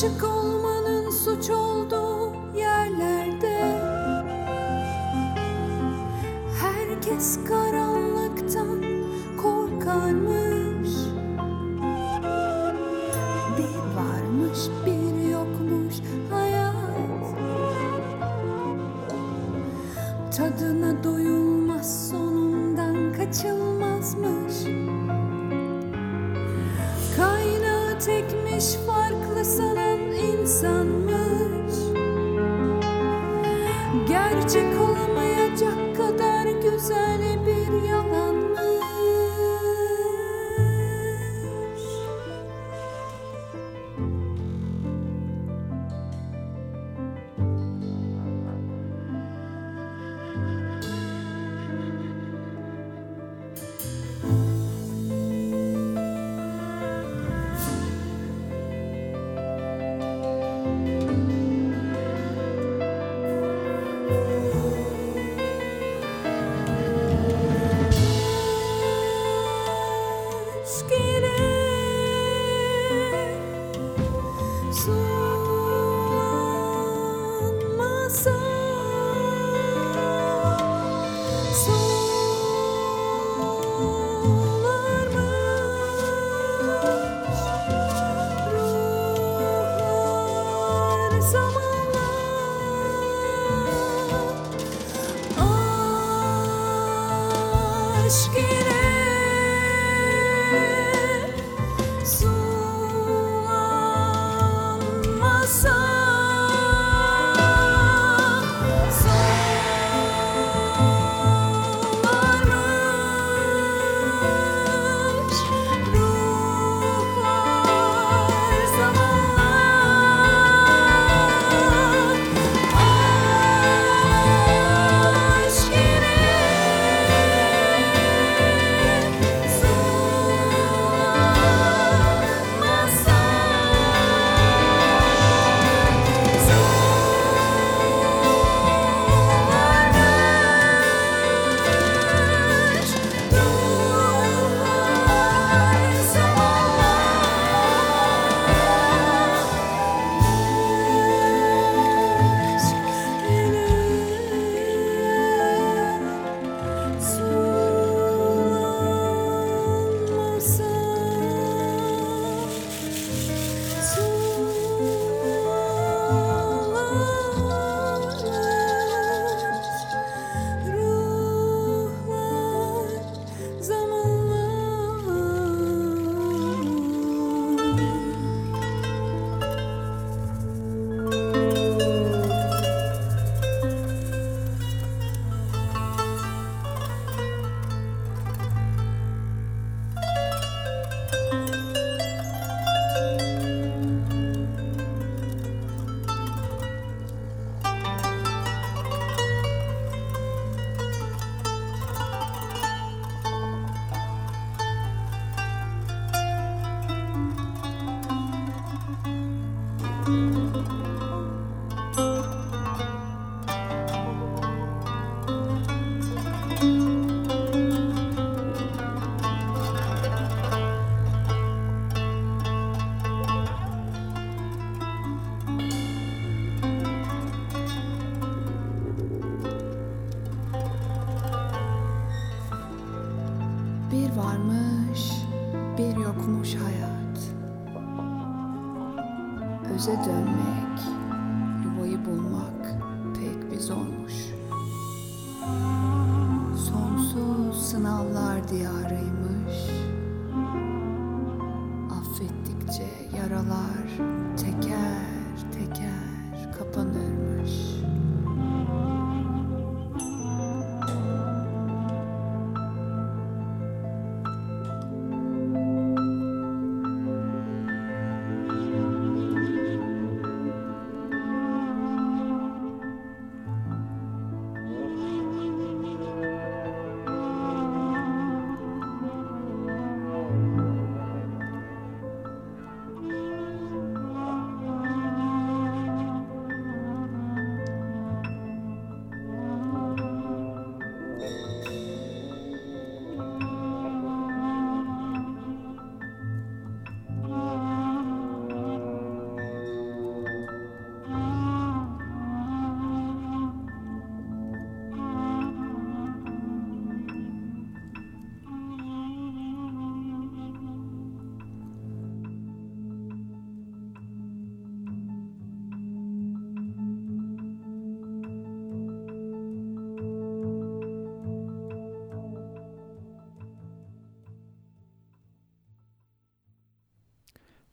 Işık olmanın suç olduğu yerlerde Herkes karanlıktan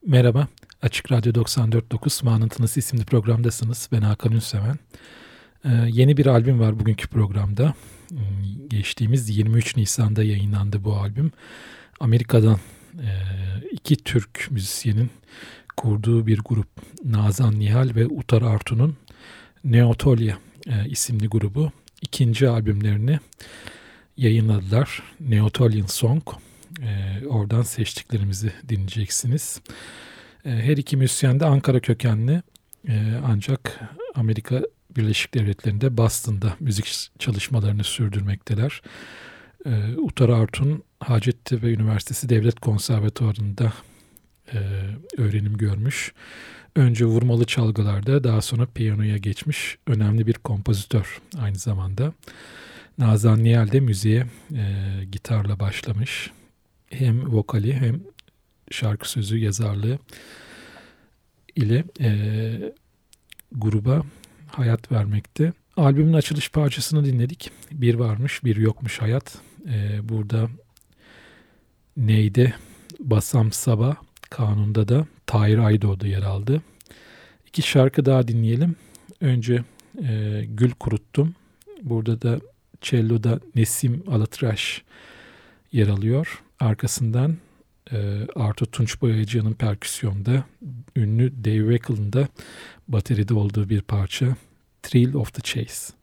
Merhaba, Açık Radyo 94.9 Manıntınız isimli programdasınız. Ben Hakan Ünseven. Ee, yeni bir albüm var bugünkü programda. Hmm, geçtiğimiz 23 Nisan'da yayınlandı bu albüm. Amerika'dan e, iki Türk müzisyenin kurduğu bir grup Nazan Nihal ve Utar Artu'nun Neotolya e, isimli grubu ikinci albümlerini yayınladılar. Neotolian Song. E, oradan seçtiklerimizi dinleyeceksiniz. E, her iki müzisyen de Ankara kökenli e, ancak Amerika Birleşik Devletleri'nde Boston'da müzik çalışmalarını sürdürmekteler. E, Utar Artun Hacettepe Üniversitesi Devlet Konservatuvarı'nda e, öğrenim görmüş. Önce vurmalı çalgılarda daha sonra piyanoya geçmiş önemli bir kompozitör aynı zamanda. Nazan Nihal de müziğe e, gitarla başlamış. Hem vokali hem şarkı sözü yazarlığı ile e, gruba hayat vermekte. Albümün açılış parçasını dinledik. Bir varmış bir yokmuş hayat. E, burada neydi? Basam Sabah kanunda da Tahir Aydoğdu yer aldı. İki şarkı daha dinleyelim. Önce e, Gül Kuruttum. Burada da cello'da Nesim Alatıraş yer alıyor. Arkasından e, Arto Tunç Boyacı'nın perküsyonda, ünlü Dave Wackel'ın da bateride olduğu bir parça Thrill of the Chase.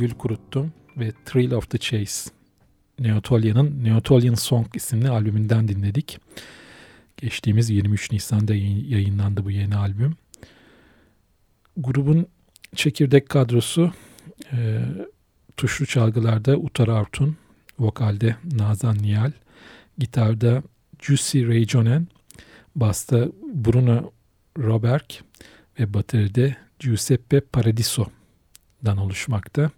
Gül Kuruttum ve Thrill of the Chase Neotolia'nın Neotolian Song isimli albümünden dinledik. Geçtiğimiz 23 Nisan'da yayınlandı bu yeni albüm. Grubun çekirdek kadrosu e, tuşlu çalgılarda Utar Artun, vokalde Nazan Nihal, gitarda Jussi Reijonen, basta Bruno Roberg ve bateride Giuseppe Paradiso'dan oluşmakta.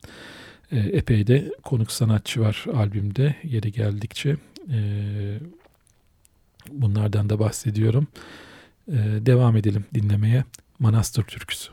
E, epey de konuk sanatçı var albümde yeri geldikçe. E, bunlardan da bahsediyorum. E, devam edelim dinlemeye. Manastır Türküsü.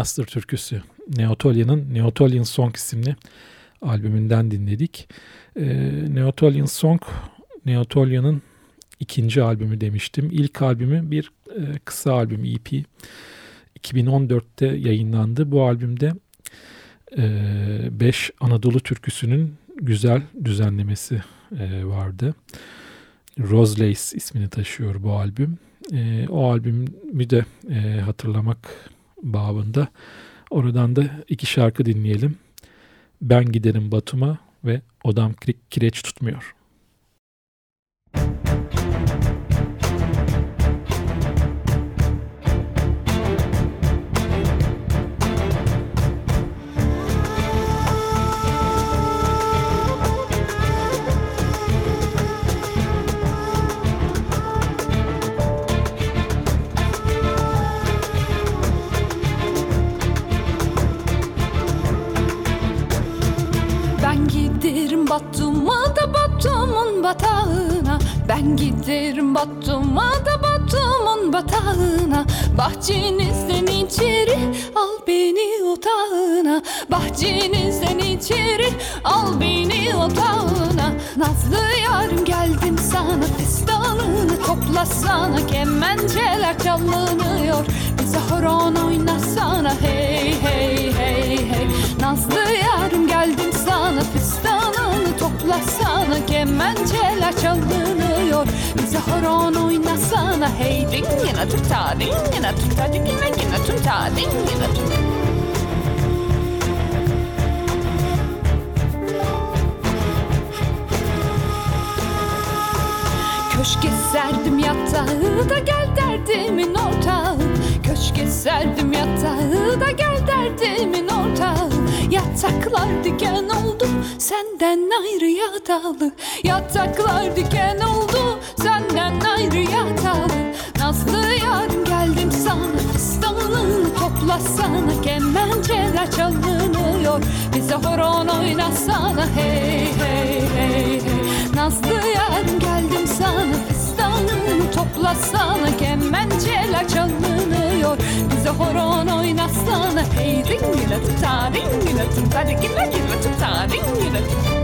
Manastır türküsü Neotolia'nın Neotolian Song isimli albümünden dinledik. E, Neotolian Song, Neotolian'ın ikinci albümü demiştim. İlk albümü bir e, kısa albüm EP. 2014'te yayınlandı. Bu albümde 5 e, Anadolu türküsünün güzel düzenlemesi e, vardı. Rose Lace ismini taşıyor bu albüm. E, o albümü de e, hatırlamak babında. Oradan da iki şarkı dinleyelim. Ben giderim Batum'a ve Odam Kireç Tutmuyor. Batum'a Batum'un batağına Ben giderim Batum'a da Batum'un batağına. Bahçenizden içeri al beni otağına. Bahçenizden içeri al beni otağına. Nazlı yarım geldim sana Fistanını toplasana Kemenceler çalınıyor. Bize horon oynasana. Hey hey hey hey. Nazlı yarım geldim sana Fistanını toplasana Kemenceler çalınıyor Bize horon oynasana Hey dingine tuta dingine tuta dingine gine tuta dingine tuta Köşke serdim yatağı da gel derdimin ortağı Köşke serdim yatağı da gel derdimin ortağı Yataklar diken oldu senden ayrı yatalı. Yataklar diken oldu senden ayrı yatalı. Nazlı yarın geldim sana fistanını toplasana Kemenceler çalınıyor bize horon oynasana. Hey hey hey hey. Nazlı yarın geldim sana fistanını toplasana Kemenceler çalınıyor bize horon oynasana. Hey dingile tuta dingile tuta. Dingile dingile tuta dingile tuta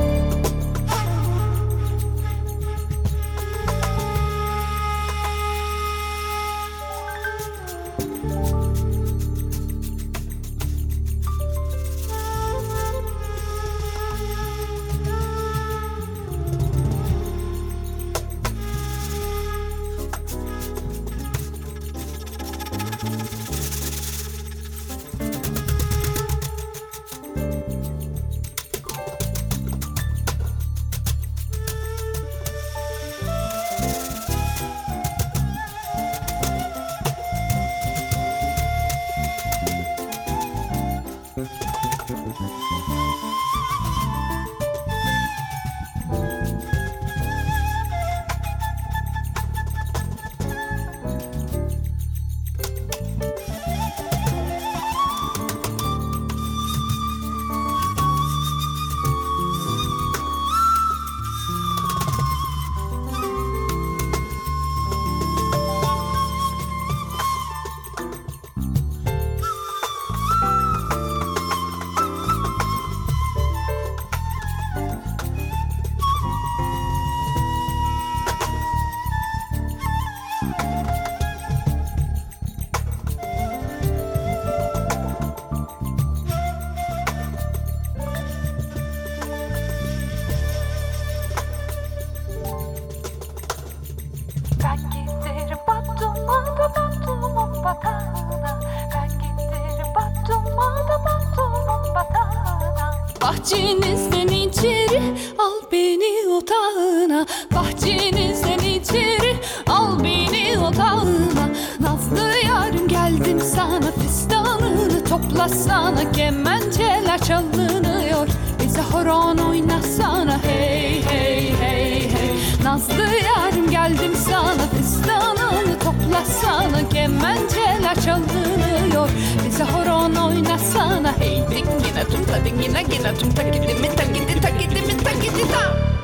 Bahçenizden içeri al beni otağına. Bahçenizden içeri al beni otağına. Nazlı yarın geldim sana fistanını toplasana Kemenceler çalınıyor bize horon oynasana. Hey hey hey hey. Nazlı yarın geldim sana fistanını toplasana Kemenceler çalınıyor bize horon oynasana Hey dingine tum ta dingine gine tum ta gidi mi ta gidi ta gidi mi ta gidi ta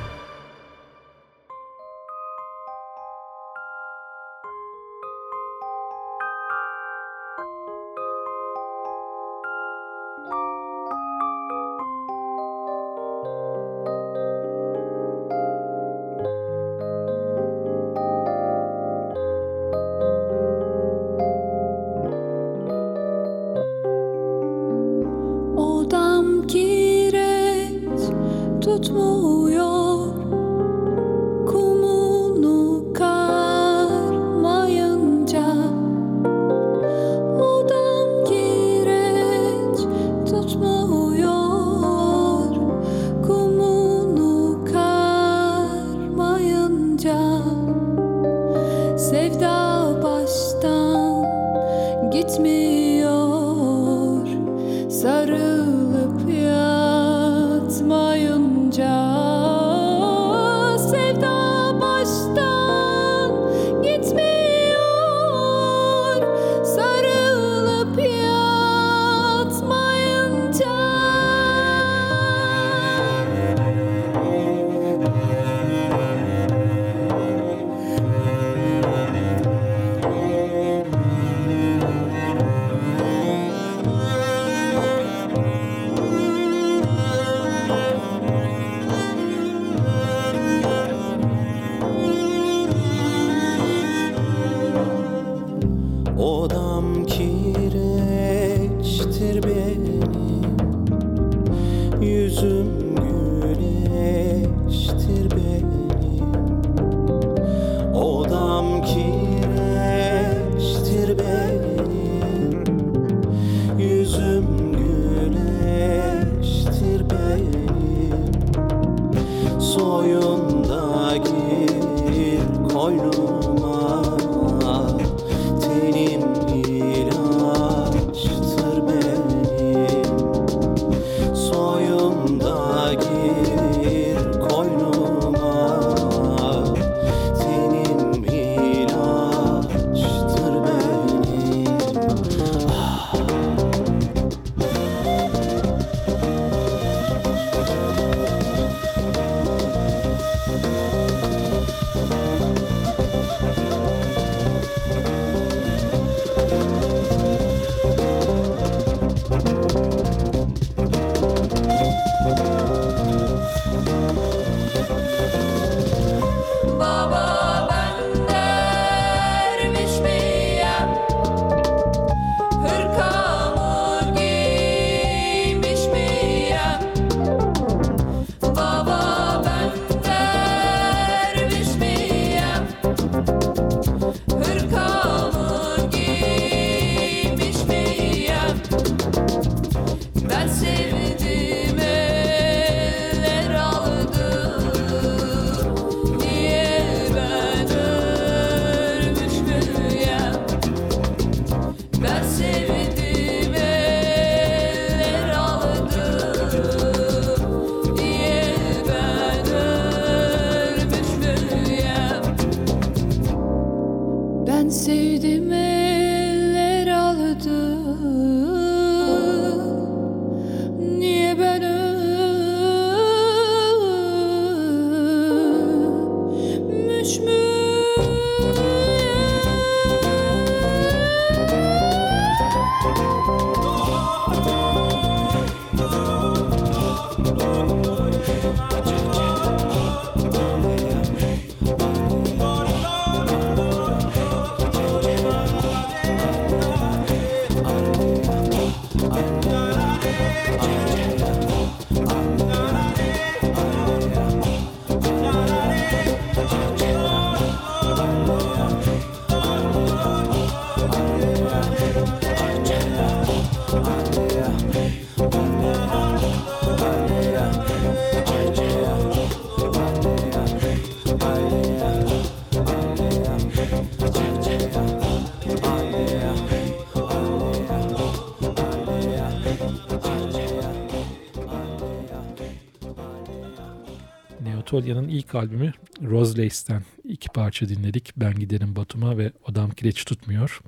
Anatolia'nın ilk albümü Roselace'den iki parça dinledik. Ben Giderim Batum'a ve Odam Kireç Tutmuyor.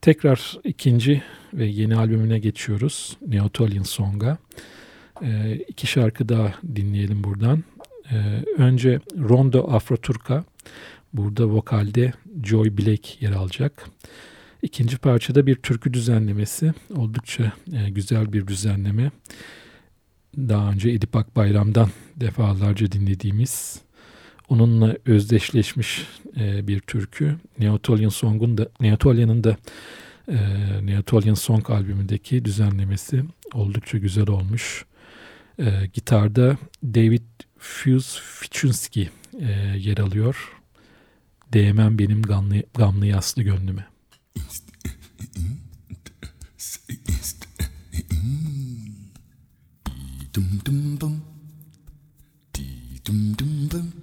Tekrar ikinci ve yeni albümüne geçiyoruz. Neotolian Song'a. Ee, iki şarkı daha dinleyelim buradan. Ee, önce Rondo Afro Turka. Burada vokalde Joy Blake yer alacak. İkinci parçada bir türkü düzenlemesi. Oldukça e, güzel bir düzenleme daha önce Edip Akbayram'dan defalarca dinlediğimiz onunla özdeşleşmiş e, bir türkü. Neotolian Song'un da Neotolian'ın da e, Neotolian Song albümündeki düzenlemesi oldukça güzel olmuş. E, gitarda David Fuse Fichunski e, yer alıyor. Değmem benim gamlı, gamlı yaslı gönlüme. Dum dum dum. Dum dum dum.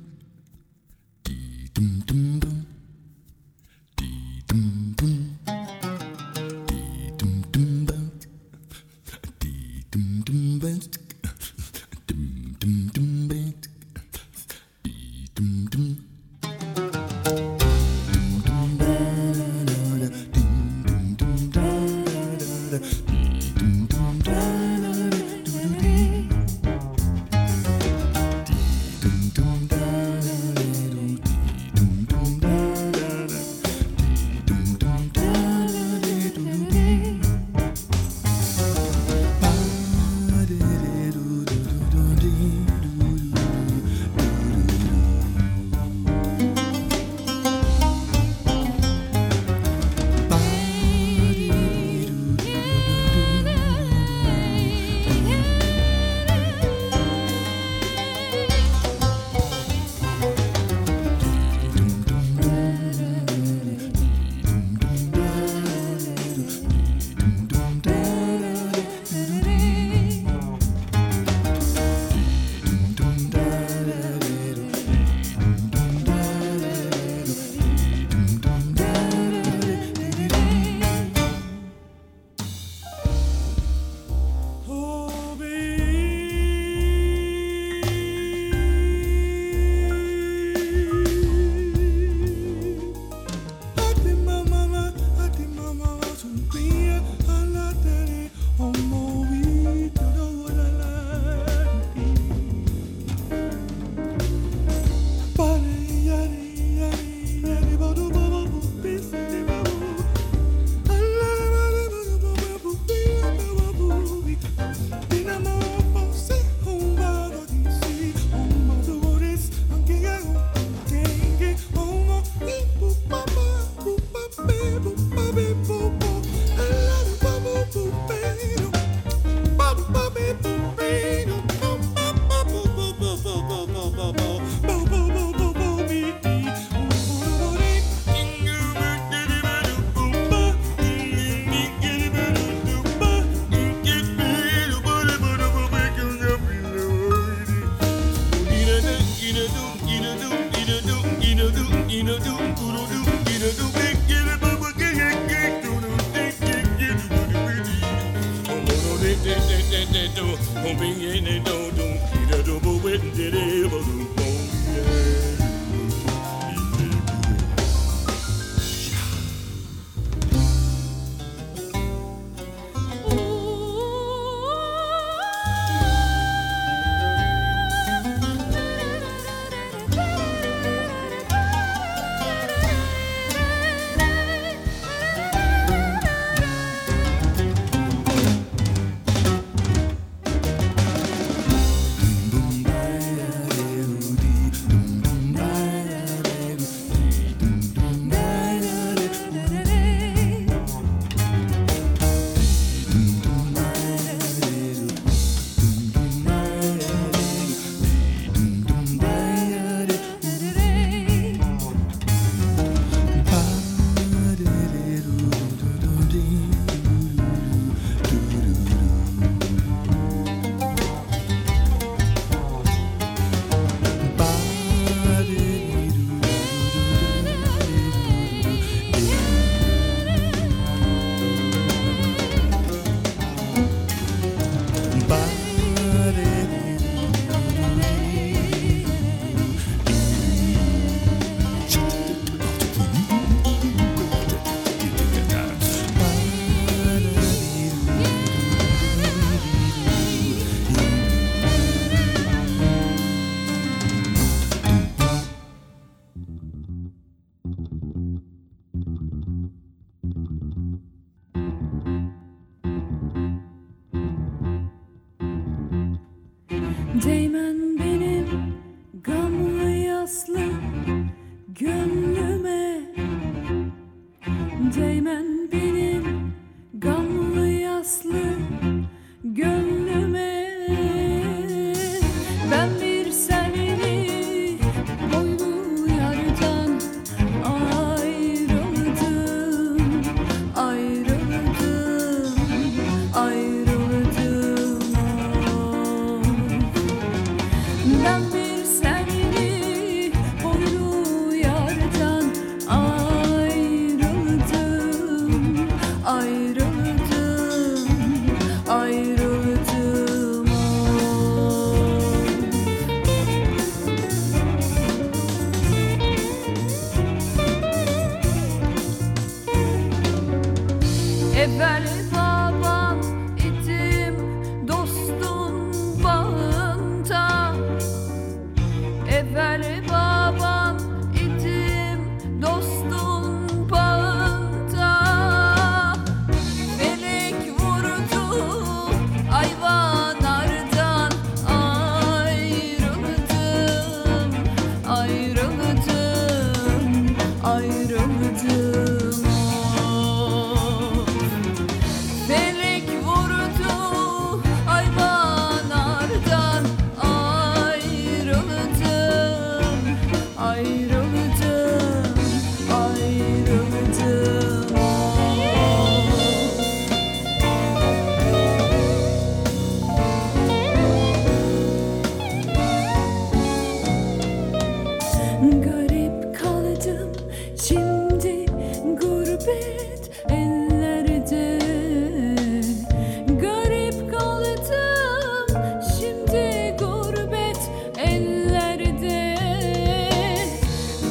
Love me.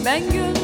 Ben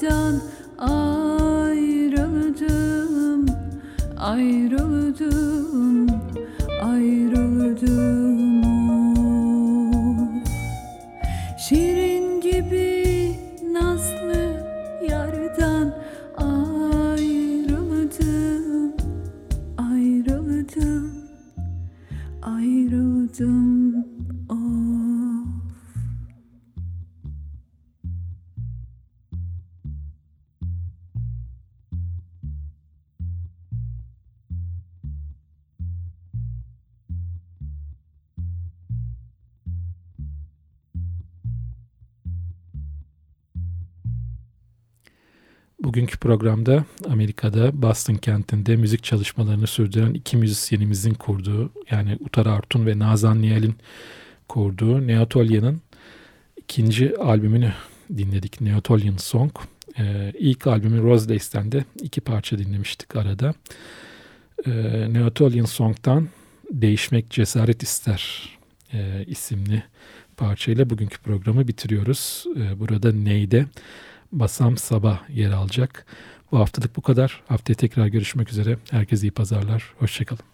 Senden ayrıldım, ayrıldım. Bugünkü programda Amerika'da Boston kentinde müzik çalışmalarını sürdüren iki müzisyenimizin kurduğu yani Utar Artun ve Nazan Nihal'in kurduğu Neotolya'nın ikinci albümünü dinledik. Neotolian Song. Ee, ilk albümü Rose Days'ten de iki parça dinlemiştik arada. Ee, Neotolian Song'tan Değişmek Cesaret İster e, isimli parçayla bugünkü programı bitiriyoruz. Ee, burada Ney'de Basam Sabah yer alacak. Bu haftalık bu kadar. Haftaya tekrar görüşmek üzere. Herkese iyi pazarlar. Hoşçakalın.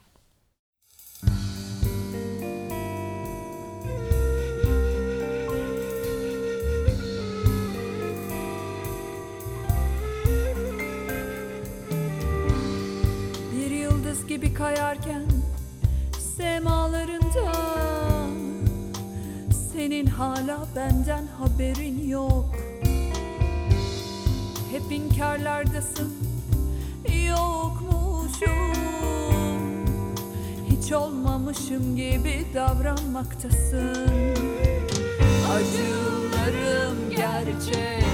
Bir yıldız gibi kayarken semalarında Senin hala benden haberin yok hep inkarlardasın. Yokmuşum. Hiç olmamışım gibi davranmaktasın. Acılarım gerçek.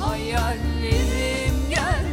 Hayallerim gerçek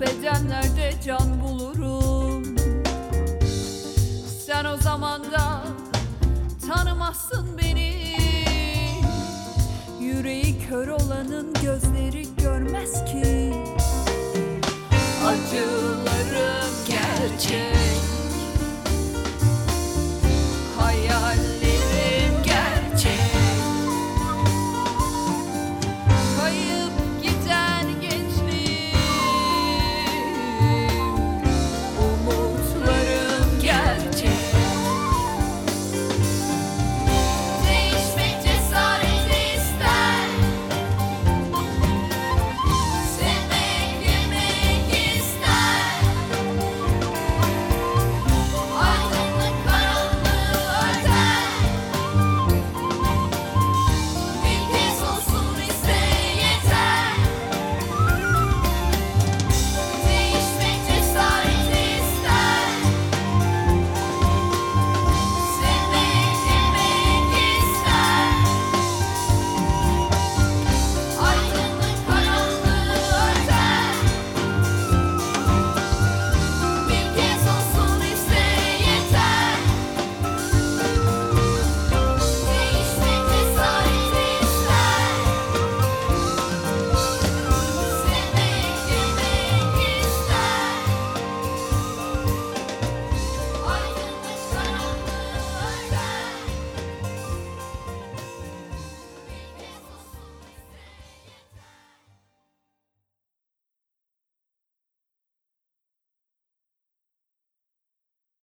bedenlerde can bulurum. Sen o zaman da tanımazsın beni. Yüreği kör olanın ki